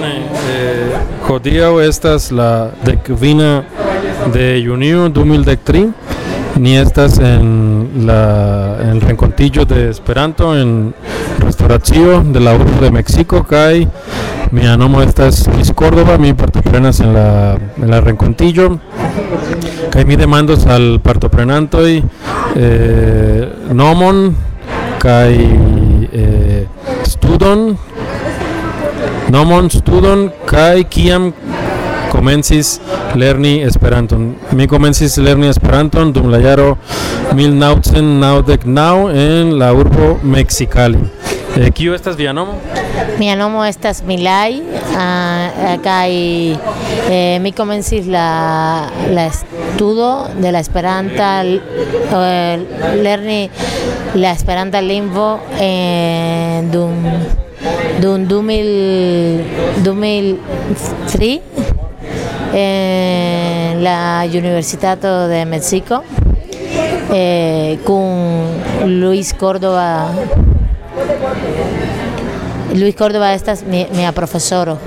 bone, eh, hodiaŭ estas la dekvina de junio 2013 ni estas en la en el rencontillo de Esperanto en restauracio de la urbo de México kaj mia nomo estas Luis Córdoba, mi partoprenas en la en la rencontillo kaj mi demandos al partoprenantoj eh, nomon kaj eh, studon nomon studon kaj kiam komencis lerni Esperanton. Mi komencis lerni Esperanton dum la jaro 1999 en la urbo Mexicali. Eh, kiu estas via nomo? Mia nomo estas Milay uh, kaj eh, mi komencis la la estudo de la Esperanta eh, lerni la Esperanta lingvo eh, dum dum 2000 2003 en la Universitato de México eh, con Luis Córdoba Luis Córdoba estas mi, mia profesoro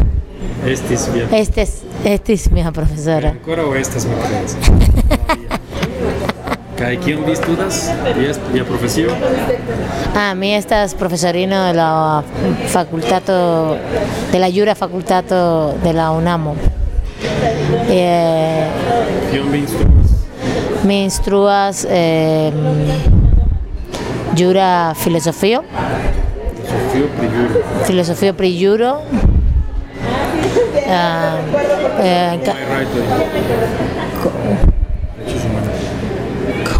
Estis via. estes estis mia profesora Ankoraŭ estas mi kredas. Kaj kion vi studas? Vi est via profesio? ah mi estas profesorino de la facultato de la Jura Facultato de la UNAMO eh, Kion vi instruas? mi instruas eh, Jura Filosofio Sofio pri juro. filosofio pri juro ah, eh, ca- Kaj rajtoj. Derechos humanos. homaj rajtoj eh, kaj kaj eh, kaj te plu.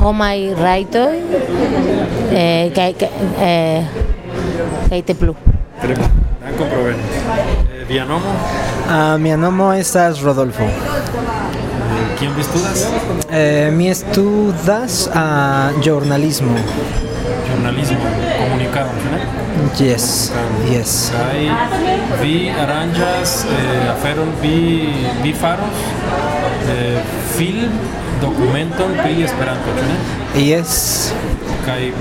Tre bone. Dankon pro veni. Eh, Via nomo? Ah, mi nomo estas Rodolfo. Eh, Kion vi studas? Eh, mi estudas a jornalismo. Ĵurnalismo, komunikado, ĉu ne? Yes, yes. Kaj vi aranĝas eh, aferon, vi vi faros eh, film dokumenton pri Esperanto, ĉu ne? Yes. Kaj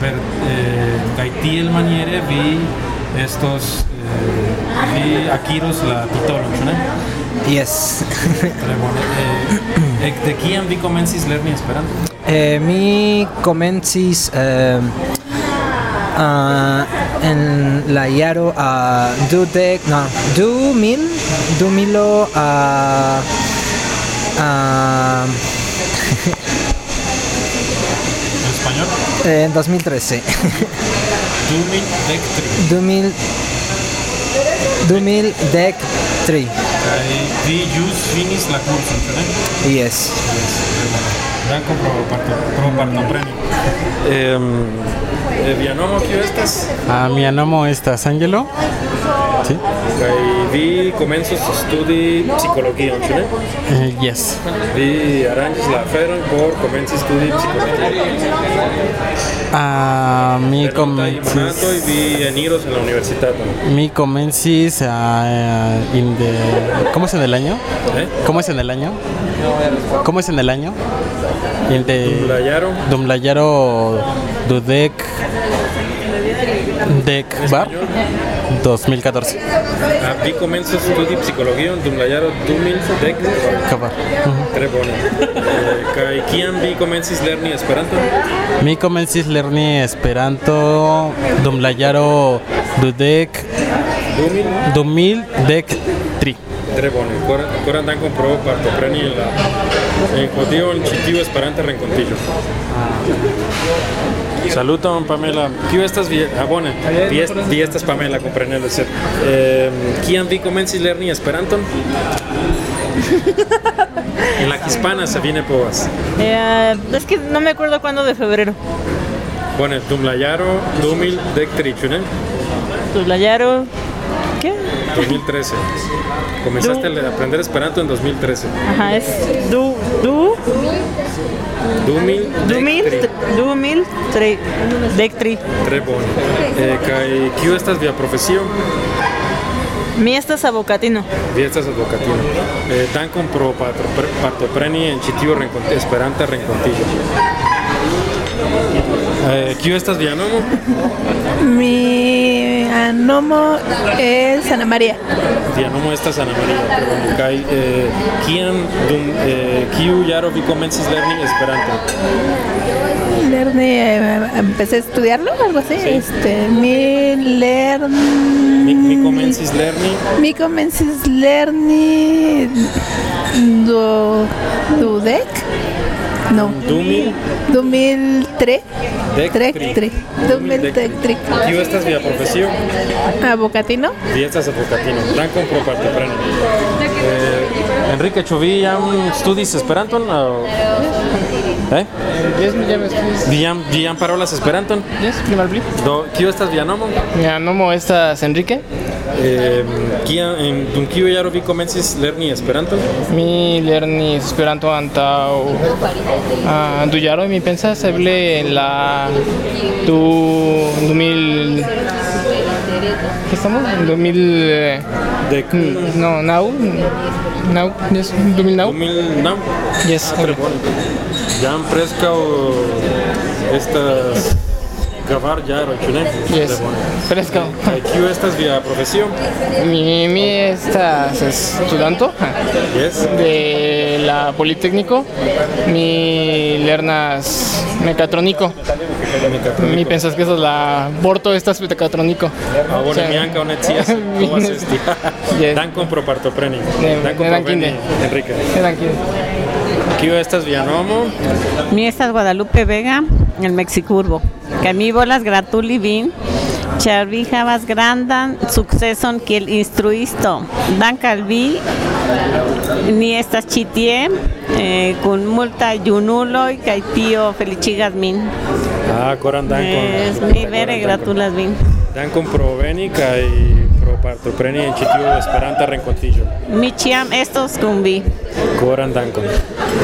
per eh, kaj tiel maniere vi estos eh, vi akiros la titolon, ĉu ne? Yes. Tre bone. Eh, ekde kiam vi komencis lerni Esperanton? Eh, mi komencis eh, uh, en la jaro a uh, dudek, no, du mil, du milo a uh, a En español? en 2013. 2013. 2000 2013. Kaj vi ĵus finis la ĉu ne? Yes. Dankon pro parto pro partopreni. Ehm eh, via nomo kio estas? Ah, mia nomo estas Angelo. Sí. Kaj vi komencos studi psikologion, ĉu ne? Eh, yes. Vi aranĝis la aferon por komenci studi psikologion. Ah, mi komencis vi eniros en la universitaton. mi komencis ah, in the ¿Cómo es en el año? Eh? ¿Cómo es en el año? ¿Cómo es en el año? In the Dum la jaro Dum la jaro dudek dek bar 2014. ah, vi komencos studi dum la jaro 2010. Kabar. Tre bone. Kaj kiam vi komencis lerni Esperanton? Mi komencis lerni Esperanto dum la jaro dudek 2000 2013. Tre bone. Kor- Koran dankon pro partopreni en la en hodiaŭ en ĉi tiu Esperanta renkontiĝo. Saluton Pamela. Kiu estas vi? Bone. Vi, est, vi estas Pamela, kompreneble, sed eh, kiam vi komencis lerni Esperanton? en la hispana se viene povas. Eh, es que no me acuerdo cuándo de febrero. Bone, dum la jaro 2013, 2013. Comenzaste a aprender Esperanto en 2013. Ajá, es du, du, 2000 du mil, du mil, tre, dec tri. Tre bone. Eh, kaj kiu estas via profesio? Mi estas avocatino. Vi estas advokatino. Eh, dankon pro patro, pr- partopreni en ĉi tiu renkont- Esperanta renkontiĝo. Eh, kiu estas via nomo? Mi ah, nomo es Ana María. dianomo estas Ana María, pero bueno, kai eh, kiam dum eh, kiu jaro vi komencis lerni Esperanto? Lerni, eh, empecé a estudiarlo, algo así. Sí. Este, mi lerni. Mi, mi komencis lerni Mi comencis lerni do, dudec? No. du mil 2003. Dec Trec, tri. tri. 2003. tri. kiu estas via profesio? Avocatino. Vi estas advokatino. Dankon pro partopreni. Eh, Enrique, ĉu vi jam studis Esperanton aŭ Eh? Yes, mi llamas Vi jam, vi jam parolas Esperanton? Yes, pli malpli. Do, kiu estas via nomo? Mia nomo estas Enrique. En, dum kiu jaro vi komencis lerni Esperanton? Mi lernis Esperanto antaŭ uh, du jaroj, mi pensas eble en la du 2000 ¿Qué estamos? 2000 eh, Dek no, now now yes, 2009 2009? yes, Tre bone. Jam preskaŭ estas ĉu ne? yes, preskaŭ. Kaj kiu estas via profesio? Mi, mi estas estudanto Yes. de la Politécnico. Mi lernas mecatrónico. Mi pensas que eso es la borto estas mecatrónico. Ah, mi ankaŭ ne scias Mi povas ne- esti. Yes. Dankon pro partopreni. Ne- Dankon ne pro dankinde. veni, Enrique. Tranquilo. Kiu estas via nomo? Mi estas Guadalupe Vega, el Mexicurbo. Que mi volas gratuli vin, ĉar vi havas grandan sukceson kiel instruisto. Dank al vi, ni estas ĉi tie eh, kun multaj junuloj kaj tio feliĉigas min. Ah, koran dankon. Es, mi vere gratulas vin. Dankon pro veni kaj pro partopreni en ĉi tiu Esperanta renkontiĝo. Mi ĉiam estos kun vi. Koran dankon.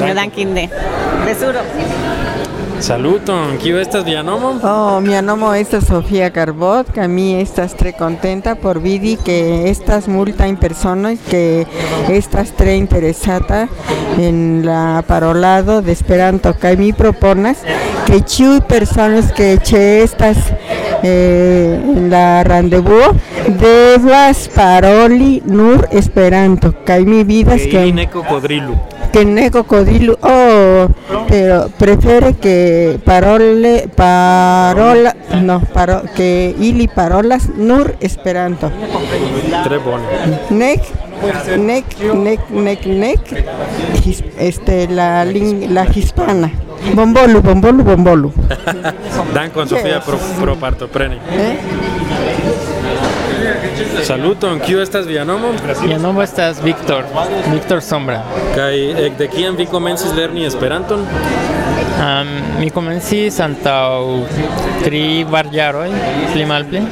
Dankinde. Besuro. Saluton, estas via nomo? Oh, mi nomo estas Sofía Carbot, que a mí estas tre contenta por vidi que estas multa en personas que estas tre interesata en la parolado de Esperanto que mi proponas que ĉiuj personas que che estas eh, la rendezvous devas paroli nur Esperanto kaj mi vidas que ne cocodrilu. que ne cocodrilo oh pero prefiere que parole parola no paro, que ili parolas nur esperanto Tre bone. nec nec nec nec nec este la la hispana bombolu bombolu bombolu Dankon, Sofia, pro, pro partopreni. ¿eh? Saluton, kiu estas via nomo? Mi nomo estas Víctor, Víctor Sombra. Kaj ekde kiam vi komencis lerni Esperanton? Um, mi komencis antaŭ tri varjaroj, pli malpli.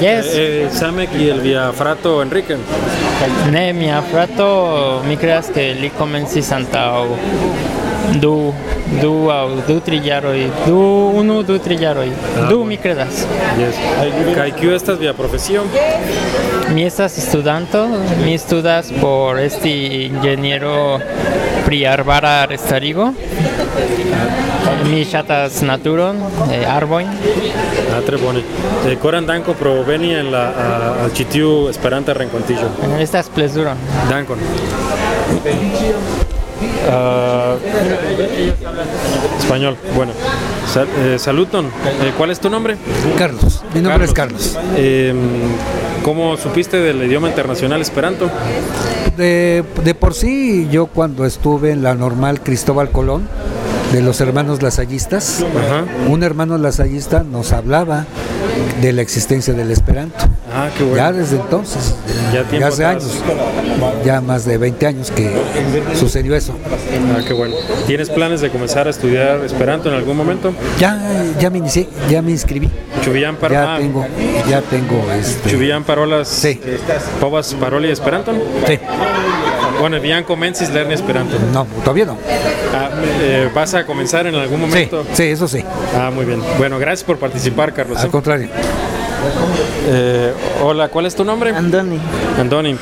Yes. Eh, same kiel via frato Enrique. Ne, mia frato, mi creas que li komencis antaŭ du, du aŭ du tri jaroj, du, unu, du, tri jaroj. Du, mi kredas. Yes. Kaj kiu estas via profesio? Mi estas studanto, mi studas por esti ingeniero pri arbara restarigo. Mi ŝatas naturon, eh, arbojn. Ah, tre bone. Eh, koran danko pro veni en la al ĉi tiu Esperanta renkontiĝo. Estas plezuro. Dankon. Ah, español, bueno. Sal- eh, saluton. Eh, ¿Cuál es tu nombre? Carlos, mi nombre es Carlos. Eh, ¿Cómo supiste del idioma internacional Esperanto? De, de por sí, yo cuando estuve en la normal Cristóbal Colón, de los hermanos lasallistas, Ajá. un hermano lasallista nos hablaba de la existencia del Esperanto. Ah, qué bueno. Ya desde entonces, Ya hace atrás. años, ya más de 20 años que sucedió eso. Ah, qué bueno. ¿Tienes planes de comenzar a estudiar Esperanto en algún momento? Ya, ya me inicié, ya me inscribí, Chubian par ya tengo, ya tengo este, Chubian parolas Sí. povas paroli Esperanton? sí, Bueno, bien comencis lerni Esperanto. no, todavía no. Ah, eh, ¿Vas a comenzar en algún Sí, momento? sí, eso sí, Ah, muy bien. Bueno, gracias por participar, Carlos. al contrario. Eh, hola, ¿cuál es tu nombre? Andoni. Andoni.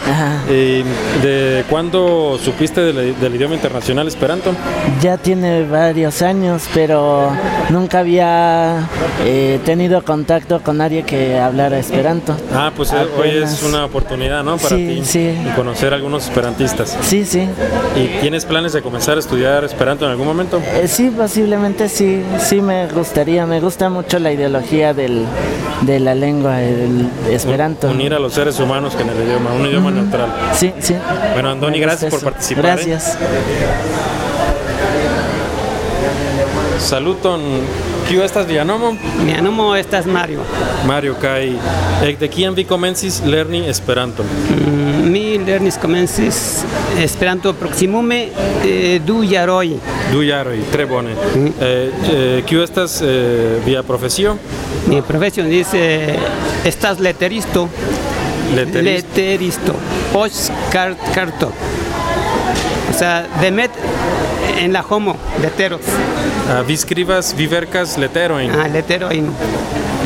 ¿Y ¿De cuándo supiste del, del idioma internacional Esperanto? Ya tiene varios años, pero nunca había eh, tenido contacto con nadie que hablara esperanto. Ah, pues eh, hoy es una oportunidad, ¿no? Para Sí, ti sí. conocer a algunos esperantistas. Sí, sí. ¿Y tienes planes de comenzar a estudiar Esperanto en algún momento? Eh, sí, posiblemente sí, sí me gustaría. Me gusta mucho la ideología del, de la lengua, el esperanto. Unir a los seres humanos con el idioma, un idioma neutral. Sí, sí. Bueno, Andoni, Me gracias por participar. ¿eh? Gracias. Saluton. Kiu estas via nomo? Mia nomo estas Mario. Mario kaj ekde kiam vi komencis lerni Esperanton? Mm, Mi lernis komencis Esperanto proksimume eh, du jaroj. Du jaroj, tre bone. Eh, eh, Kiu estas eh, via profesio? Mi profesio dice estas leteristo. Leteristo. Leteristo. Post cart carto. O sea, demet en la homo leteros. Ah, vi skribas, vi verkas leterojn. Ah, leterojn.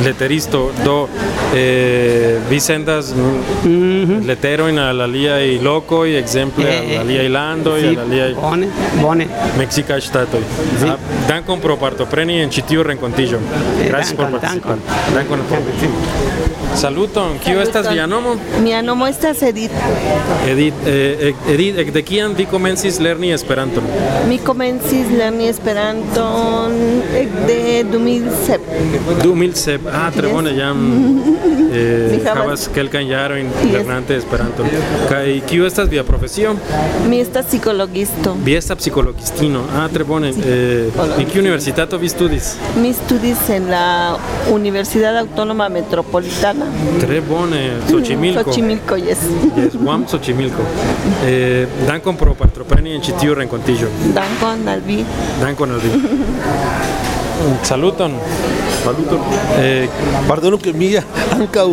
Leteristo, do eh, vi sendas mm, leterojn al aliaj lokoj, ekzemple Eh, al aliaj landoj, sí, al aliaj Bone, bone. Meksikaj ŝtatoj. Ah, Dankon pro partopreni en ĉi tiu renkontiĝo. Gracias por dankon, participar. Dankon. Saluton, kiu estas via nomo? Mia nomo estas Edith. Edith, eh, Edith, ekde kiam vi komencis lerni Esperanton? Mi komencis lerni Esperanton ekde 2007. 2007. Ah, tre bone jam eh, havas- kelkajn jarojn lernante Esperanton. Kaj kiu estas via profesio? Mi estas psikologisto. Vi estas psikologistino. Ah, tre bone. Eh, en kiu universitato vi studis? Mi studis en la Universidad Autónoma Metropolitana. Tre bone, Xochimilco. Xochimilco, yes. Yes, Guam Xochimilco. Eh, dankon pro partopreni en ĉi tiu renkontiĝo. Dankon al vi. Dankon al vi. Saluton. Saluton. Eh, Pardonu ke mi ankaŭ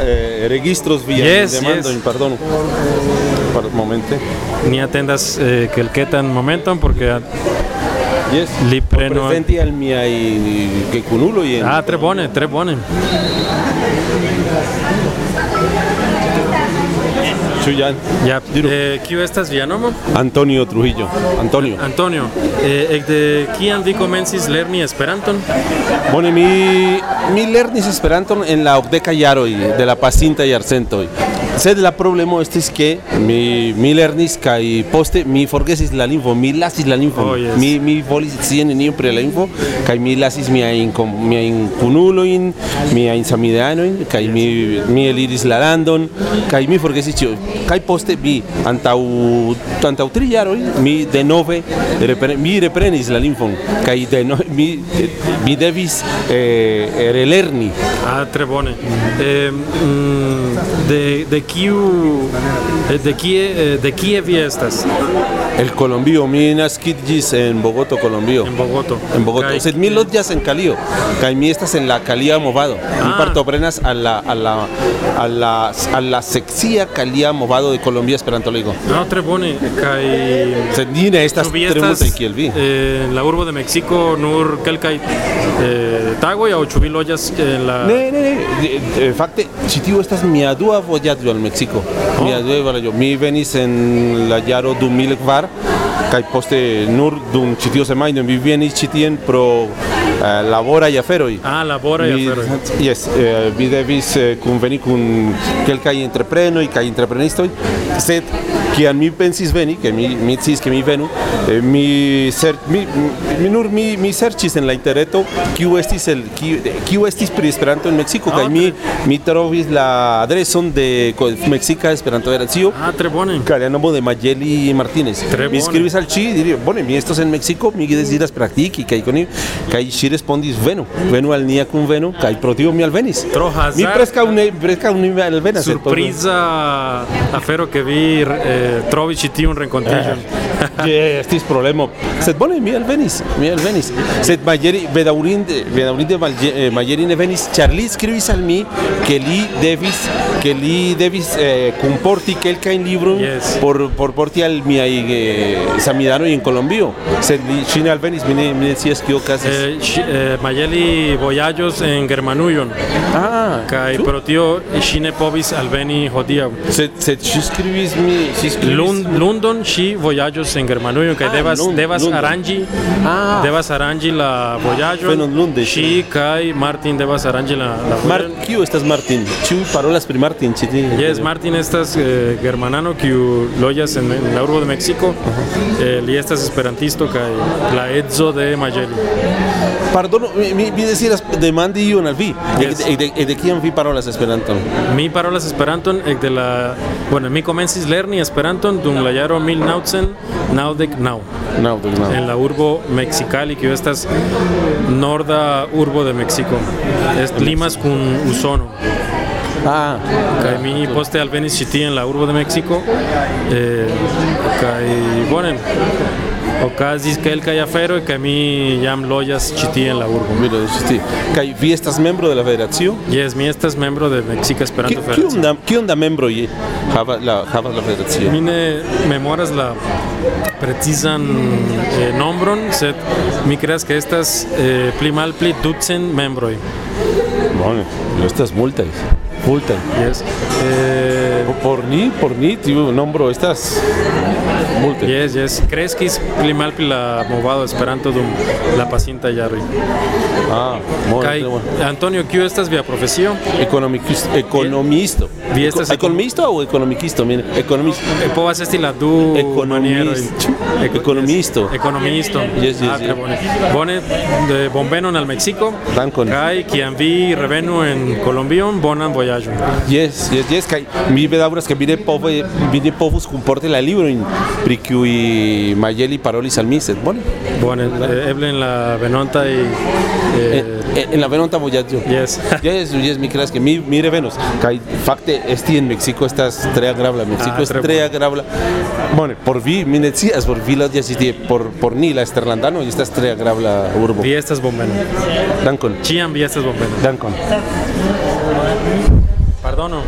eh, registros via Yes, demandojn, yes. pardonu. Par momente. Ni atendas eh, kelketan momenton porque Yes. li preno Presenti al miaj gekunuloj Ah, tre bone, tre bone. Ĉu Jan? Ja, eh, kiu estas via nomo? Antonio Trujillo. Antonio. Antonio, eh, ekde kiam vi komencis lerni Esperanton? Bone, mi, mi lernis Esperanton en la okdeka jaroj de la pasintaj jarcentoj. Sed la problemo estis ke mi mi lernis kaj poste mi forgesis la lingvo, mi lasis la lingvo. Oh, yes. Mi mi volis scii nenion pri la lingvo kaj mi lasis miajn miajn kunulojn, miajn samideanojn kaj yes. mi mi eliris la landon kaj mi forgesis ĉio. Kaj poste mi antaŭ antaŭ tri jaroj mi denove repre, mi reprenis la lingvon kaj no mi mi devis eh, relerni. Ah, tre bone. Eh, mm, de de kiu eh, de kie eh, de kie vi estas? El Colombio, mi naskiĝis en Bogoto, Colombio. En Bogoto. En Bogoto. Sed mi loĝas en Calio. Kaj mi estas en la Calia movado. Mi Ah. partoprenas a la a la a la a la sekcia Calia movado de Colombia Esperanto Ligo. No, tre bone. Kaj Sed ni ne estas tre multaj kiel vi. eh, en la urbo de Mexico nur kelkaj tagoj aŭ ĉu vi loĝas en la Ne, ne, ne. Fakte, ĉi tiu estas mia dua vojaĝo al Meksiko. Mia dua vojaĝo. Mi venis en la jaro 2004 kaj poste nur dum ĉi tiu semajno mi venis ĉi tien pro eh, laboraj aferoj. Ah, laboraj Mi- aferoj. Yes, eh, vi devis eh, kunveni kun kelkaj entreprenoj kaj entreprenistoj, sed kiam mi pensis veni, ke mi mi sciis ke mi venu, eh, mi ser mi, mi nur mi mi serĉis en la interreto kiu estis el kiu, kiu estis pri Esperanto en Meksiko kaj mi mi trovis la adreson de Meksika Esperanto Federacio. Ah, tre bone. Kaj la nomo de Mayeli Martínez. Tre Mi skribis al ŝi, diris, bone, mi estos en Meksiko, mi deziras praktiki kaj koni kaj ŝi respondis, venu, venu al nia kunveno kaj pro tio mi alvenis. Tro Mi hazarda. preskaŭ ne preskaŭ ne alvenas. surpriza afero que vi eh, trovi ĉi un renkontiĝon. Je, estis problemo. Sed bone mi alvenis, mi alvenis. Sed Majeri bedaŭrinde bedaŭrinde eh, Majeri ne venis, ĉar li skribis al mi ke li devis ke li devis eh, kunporti kelkajn librojn por por porti al miaj eh, samidanoj en Kolombio. Sed li ŝi ne alvenis, mi ne mi ne scias kio okazis. Eh, eh, vojaĝos en Germanujon. Ah, kaj pro tio ŝi ne povis alveni hodiaŭ. Sed sed ŝi skribis mi ŝi skribis Lund, London ŝi vojaĝos en Germanujon kaj Ah, devas Lund- devas London. aranĝi Ah. devas la vojaĝon. Venon lunde, Ŝi kaj Martin devas aranĝi la la Mar vojaĝon. kiu estas Martin? Parolas pri Martin tie. Yes, Martin estas eh, germanano kiu loĝas en, en la urbo de Meksiko. Eh, li estas esperantisto kaj la edzo de Majeli. Pardono, mi, mi, mi deziras demandi ion al vi. Yes. De, de kiam vi parolas Esperanton? Mi parolas Esperanton ekde la bueno, mi komencis lerni Esperanton dum la jaro 1999 Naŭdek naŭ. en la urbo Mexicali, kiu estas norda urbo de Meksiko. Est limas kun Usono. Ah, kaj mi poste alvenis ĉi en la urbo de Meksiko. Eh, kaj bone okazis kelkaj aferoj kaj mi jam loĝas ĉi tie en la urbo. Mira, tie. Kaj vi estas membro de la federacio? Yes, mi estas membro de Meksika Esperanto Federacio. Kiom da kiom da membroj havas la havas la federacio? Mi ne memoras la precizan eh, nombron, sed mi creas que estas eh, pli malpli ducent membroj. Bone, estas Multaj. Yes. Eh, por ni, por ni tiu nombro estas multe. Yes, yes. Kreskis pli malpli la movado Esperanto dum la pasinta jaroj. Ah, bone, Kaj. Antonio, kiu estas via profesio? Ekonomikisto. Ekonomisto. Vi estas ekonomisto aŭ ekonomikisto? Mire, ekonomisto. Eh, povas esti la du manieroj. Ekonomisto. Ekonomisto. Yes, yes, ah, tre bone. Bone, de bonvenon al Meksiko. Dankon. Kaj kiam vi revenu en Kolombion, bonan vojaĝon. Yes, yes, yes, kaj mi bedaŭras ke vi ne pove, vi ne povus kunporti la librojn pri kiuj Majeli parolis al mi, sed bone. Bone, eh, eble en la venontaj eh, En, en la venonta vojaĝo. Yes. yes, yes, mi creas que mi, mi revenos. Kaj fakte esti en Meksiko estas tre agrabla. Meksiko Ah, es tre agrabla. Bone, por vi, mi ne scias, por vi la tie, por por ni la eksterlandano estas tre agrabla urbo. Vi estas bonveno. Dankon. Ĉiam vi estas bonveno. Dankon. Pardono.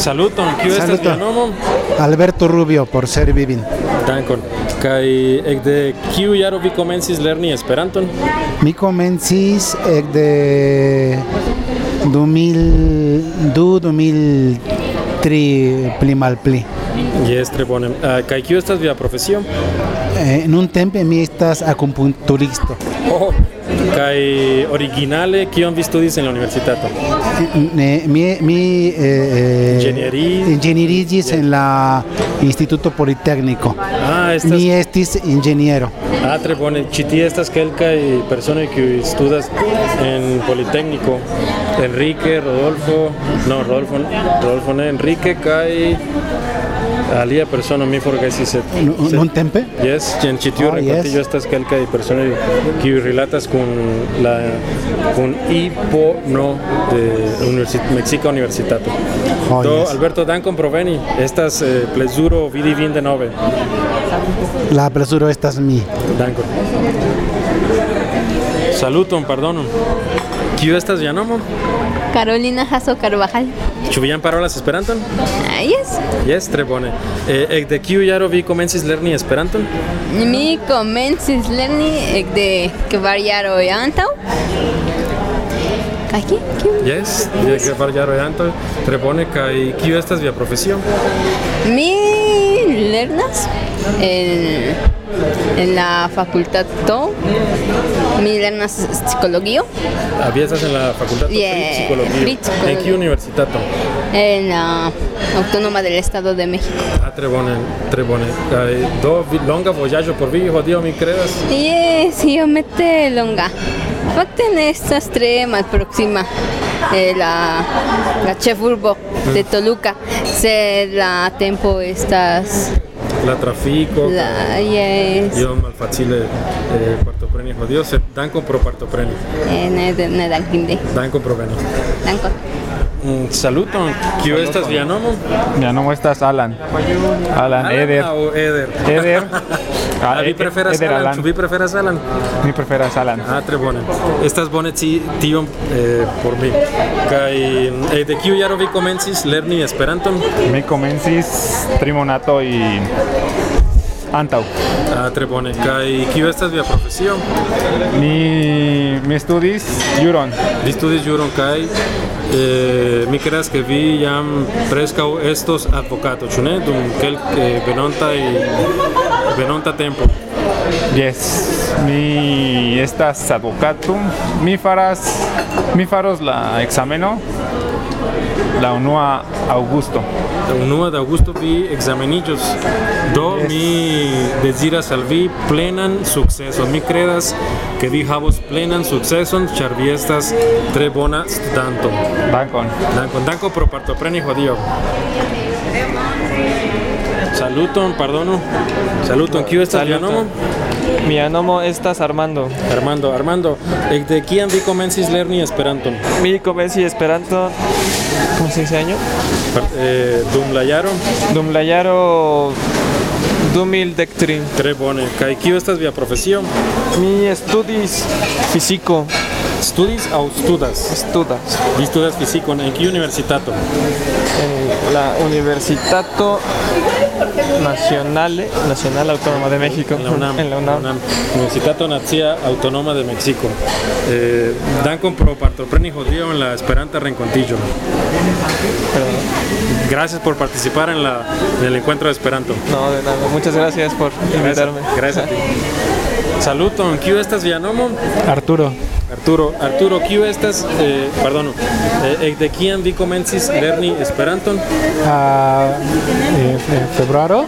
Saluton, kiu estas via nomo? Alberto Rubio por ser vivin. Dankon. Kaj ekde kiu jaro vi komencis lerni Esperanton? Mi komencis ekde 2002-2003 pli malpli. Jes, tre bone. Ah, Kaj kiu estas via profesio? Eh, nun tempe mi estas akupunkturisto. Oh, kaj originale kion vi studis en la universitato? Ne, mi mi eh, Ingeniería. ingenierillis en la Instituto Politécnico. Ah, estas Mi estis ingeniero. Ah, tre bone. Ĉi tie estas kelkaj personoj kiuj studas en Politécnico. Enrique, Rodolfo, no, Rodolfo, Rodolfo ne, Enrique kaj alia persono mi forgesis sed Nu- Nun tempe? Yes, en ĉi tiu Oh, renkontiĝo estas kelkaj personoj kiuj rilatas kun la kun IPONO de universit Meksika Universitato. Oh, Do yes. Alberto dankon pro veni. Estas eh, plezuro vidi vin denove. La plezuro estas mi. Dankon. Saluton, pardonon. Kiu estas via nomo? Carolina Jasso Carvajal. Ĉu vi jam parolas Esperanton? Ah, yes. Jes, tre bone. Eh, ekde kiu jaro vi komencis lerni Esperanton? Mi komencis lerni ekde kvar jaroj antaŭ. Kaj ki? Kiu? Jes, de kvar jaroj antaŭ. Tre bone. Kaj kiu estas via profesio? Mi lernas en, en la fakultato. Mi lernas psikologio Ah, vi estas en la facultad Yeah, pri psikologio. En kiu universitato? en la Autónoma del Estado de México. Ah, tre bone, tre bone. Kaj do vi, longa vojaĝo por vi, hodiaŭ mi kredas. Yes, iomete longa. Fakte ne estas tre malproksima de la, la ĉefurbo de Toluca, sed la tempo estas La trafiko. la yes, malfacile eh, partopreni hodiaŭ, sed dankon pro partopreni. eh, ne, ne dankinde. Dankon pro veni. Dankon. Mm, Saluton, kiu estas via nomo? Mia nomo estas Alan. Alan Eder. aŭ Eder? Eder. Ah, vi Ed- preferas Eder Alan? Alan. Vi preferas Alan? Mi preferas Alan. Ah, tre bone. Estas bone ci tion eh, por mi. Kaj eh, de kiu jaro vi komencis lerni Esperanton? Mi komencis tri monatoj antaŭ. Ah, tre bone. Kaj kiu estas via profesio? Mi mi studis juron. Vi studis juron kaj eh, mi creas ke vi jam preskaŭ estos advokato, ĉu ne? Dum kelk eh, venontaj venonta tempo. Yes, mi estas advokato. Mi faras mi faros la ekzameno la unua aŭgusto. La unua de aŭgusto vi ekzameniĝos. Do mi deziras al vi plenan sukceson. Mi kredas ke vi havos plenan sukceson, ĉar vi estas tre bona studanto. Dankon. Dankon, dankon pro partopreni hodiaŭ. Saluton, pardonu. Saluton, kiu estas via Mia nomo estas Armando. Armando, Armando, ekde kiam vi komencis lerni Esperanton? Mi komenci Esperanto kun seis año. Eh, dum la jaro? Dum la jaro 2013. Tre bone. Kaj estas via profesio? Mi studis fiziko. Studis aŭ studas? Studas. Vi studas fizikon en kiu universitato? En la Universitato Nacional, Nacional Autónoma de México. En la UNAM. En la UNAM. Universitato Nacia Autonoma de Mexico. Eh, dankon pro partopreni en la Esperanta renkontiĝo. Gracias por participar en, la, en el encuentro de Esperanto. No, de nada. Muchas gracias por invitarme. Gracias, gracias a ti. Saluton, kiu estas via nomo? Arturo. Arturo, Arturo, kiu estas, eh, pardonu, eh, de kiam vi komencis lerni Esperanton? Ah, eh, eh, februaro.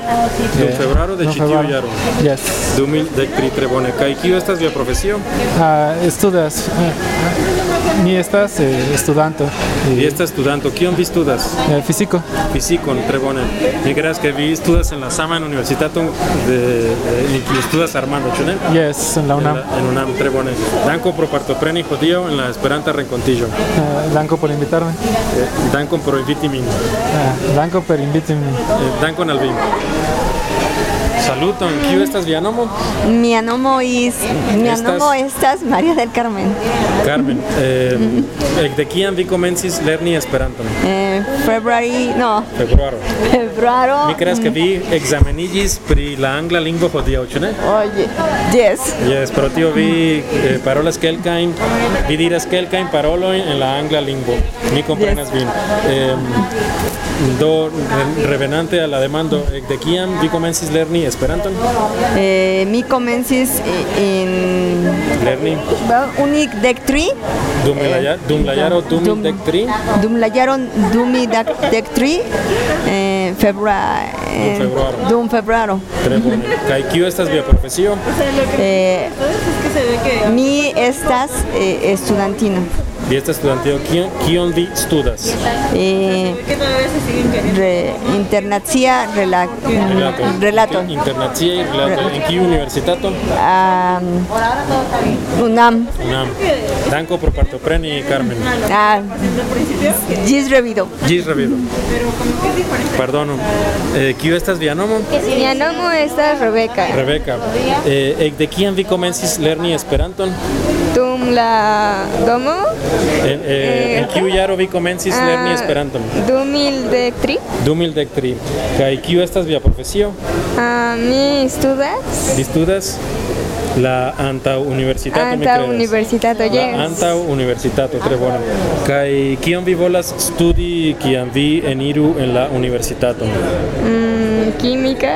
Dum Eh, februaro de ĉi tiu februaro. jaro. Yes. 2013 tre bone. Kaj kiu estas via profesio? Ah, estudas. eh, mi estas eh, estudanto. Vi estas studanto. Kion vi studas? Eh, físico. Fizikon, tre bone. Mi creas que vi studas en la sama universitato de, de kiu studas Armando, ĉu ne? Yes, en la UNAM. En, la, en UNAM, tre bone. Danko pro partopreni hodiaŭ en la Esperanta renkontiĝo. Eh, danko por invitarme. Eh, dankon pro inviti min. Ah, danko per. Eh, dankon al vi. Saluton, kiu estas via nomo? Mia nomo is mia Estas- nomo estas María del Carmen. Carmen. Eh, de kiam vi komencis lerni Esperanton? Eh, February, no, Februaro. februaro. Mi creas que vi exameniĝis pri la angla lingvo hodiaŭ, ĉu ne? Oye, yes. Yes, pro tio vi eh, parolas kelkajn, vi diras kelkajn parolojn en la angla lingvo. Mi komprenas vin. Eh, do re- revenante a la demando, eh, de kiam vi komencis lerni Esperanton? Eh, mi komencis in Lerni dek tri. dum la dum la jaro 2013. Dum la tri. Eh. Dum februaro. Dum februaro. Tre bone. Kaj kiu estas via profesio? Eh, mi estas eh, estudantina. Vi estas studantio, kion, kion vi studas? Eh, re, internacia rela, Relato. relato. Internacia relato. En kiu universitato? Ah, UNAM. Unam. Danko pro partopreni, Carmen. Ah, gis revido. Gis revido. Pardonu. Eh, kiu estas via nomo? Mia nomo estas Rebeka. Rebeka. Eh, de kiam vi komencis lerni Esperanton? Dum la domo En, eh, en kiu jaro vi komencis lerni Ah. Esperanton? 2003 2013. Kaj kiu estas via profesio? ah, mi studas Vi studas la antaŭ universitato kredas. universitato La yes. antaŭ universitato tre bone. Kaj kion vi volas studi kiam vi eniru en la universitato? Mm, química.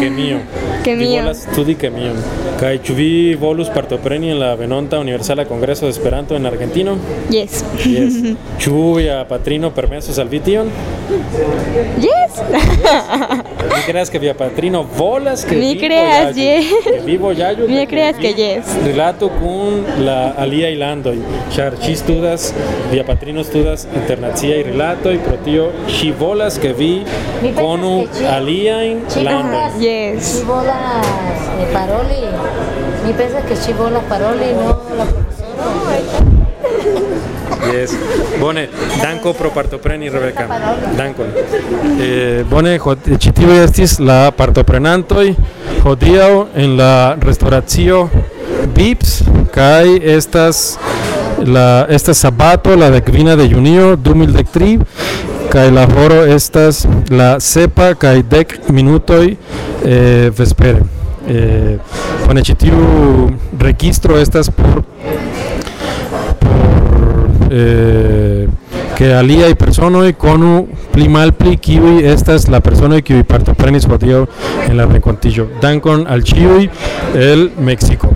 Kemio. Kemio. volas studi kemion. Kaj ĉu vi volus partopreni en la venonta Universala Kongreso de Esperanto en Argentino? Yes. Yes. Ĉu via patrino permesos al vi tion? Yes. Mi creas que via patrino volas que vi creas, yes. Que vi vojaĝu Mi de creas que yes. Rilato kun la aliaj landoj, ĉar ŝi studas, via patrino studas internaciaj rilatoj, pro tio ŝi volas ke vi konu aliajn landojn. Yes. Ci volas eh, paroli. Mi pensa que ci volas paroli, no la profesora. Yes. Bone, danko pro partopreni Rebeka. Dankon. Eh, bone, ĉi tiuj estis la partoprenantoj hodiaŭ en la restoracio Vips kaj estas la estas sabato la dekvina de junio 2013 kaj la horo estas la sepa kaj dek minutoj eh, vespere. Eh, bone, ĉi registro estas por eh, que aliaj personoj konu pli malpli kiuj estas la personoj kiuj partoprenis hodiaŭ en la renkontiĝo. Dankon al ĉiuj el Meksiko.